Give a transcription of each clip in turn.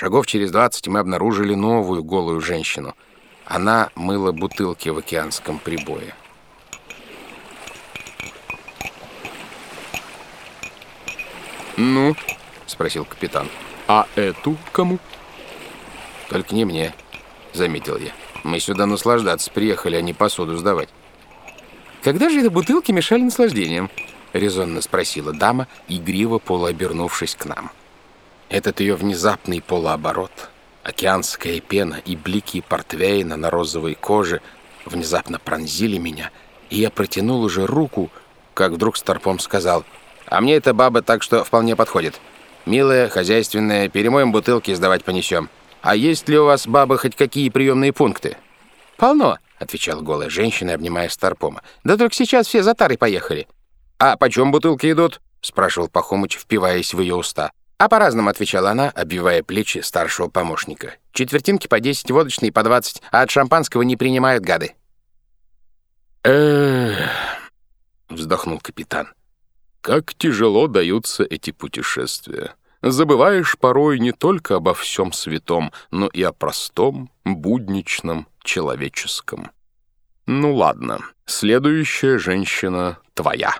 Шагов через двадцать мы обнаружили новую голую женщину. Она мыла бутылки в океанском прибое. «Ну?» — спросил капитан. «А эту кому?» «Только не мне», — заметил я. «Мы сюда наслаждаться приехали, а не посуду сдавать». «Когда же это бутылки мешали наслаждением?» — резонно спросила дама, игриво полуобернувшись к нам. Этот ее внезапный полуоборот, океанская пена и блики портвейна на розовой коже внезапно пронзили меня, и я протянул уже руку, как вдруг Старпом сказал, «А мне эта баба так что вполне подходит. Милая, хозяйственная, перемоем бутылки, сдавать понесем. А есть ли у вас, баба, хоть какие приемные пункты?» «Полно», — отвечала голая женщина, обнимая Старпома. «Да только сейчас все за тарой поехали». «А почем бутылки идут?» — спрашивал Пахомыч, впиваясь в ее уста. «А по-разному», — отвечала она, обвивая плечи старшего помощника. «Четвертинки по 10, водочные по 20, а от шампанского не принимают гады». «Эх...» — вздохнул капитан. «Как тяжело даются эти путешествия. Забываешь порой не только обо всем святом, но и о простом, будничном, человеческом. Ну ладно, следующая женщина твоя».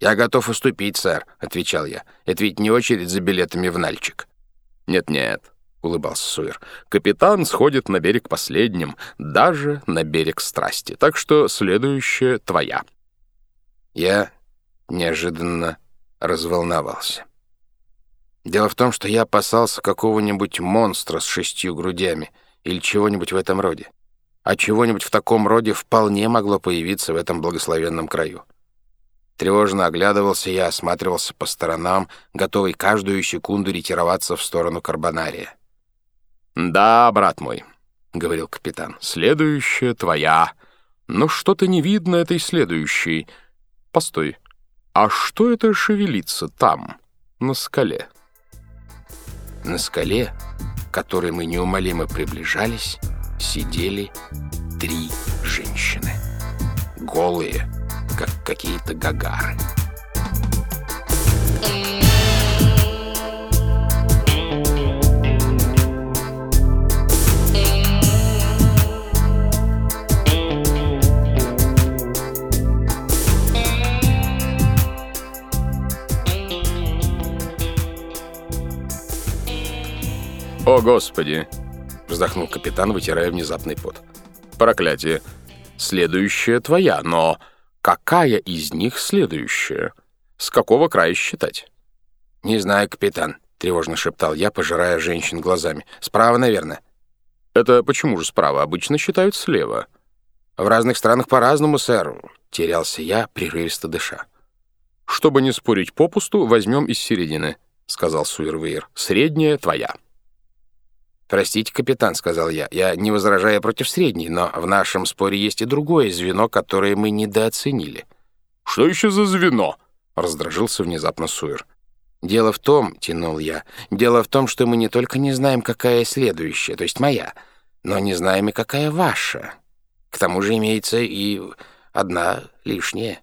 «Я готов уступить, сэр», — отвечал я. «Это ведь не очередь за билетами в Нальчик». «Нет-нет», — улыбался Суэр. «Капитан сходит на берег последним, даже на берег страсти. Так что следующая твоя». Я неожиданно разволновался. Дело в том, что я опасался какого-нибудь монстра с шестью грудями или чего-нибудь в этом роде. А чего-нибудь в таком роде вполне могло появиться в этом благословенном краю. Тревожно оглядывался я, осматривался по сторонам, готовый каждую секунду ретироваться в сторону Карбонария. «Да, брат мой», — говорил капитан, — «следующая твоя. Но что-то не видно этой следующей. Постой, а что это шевелится там, на скале?» На скале, к которой мы неумолимо приближались, сидели три женщины. Голые, как какие-то гагары. «О, Господи!» — вздохнул капитан, вытирая внезапный пот. «Проклятие! Следующая твоя, но...» Какая из них следующая? С какого края считать? «Не знаю, капитан», — тревожно шептал я, пожирая женщин глазами. «Справа, наверное». «Это почему же справа? Обычно считают слева». «В разных странах по-разному, сэр», — терялся я, прерывисто дыша. «Чтобы не спорить попусту, возьмем из середины», — сказал Суирвейр. «Средняя твоя». «Простите, капитан», — сказал я, — «я не возражаю против средней, но в нашем споре есть и другое звено, которое мы недооценили». «Что еще за звено?» — раздражился внезапно Суэр. «Дело в том», — тянул я, — «дело в том, что мы не только не знаем, какая следующая, то есть моя, но не знаем и какая ваша. К тому же имеется и одна лишняя».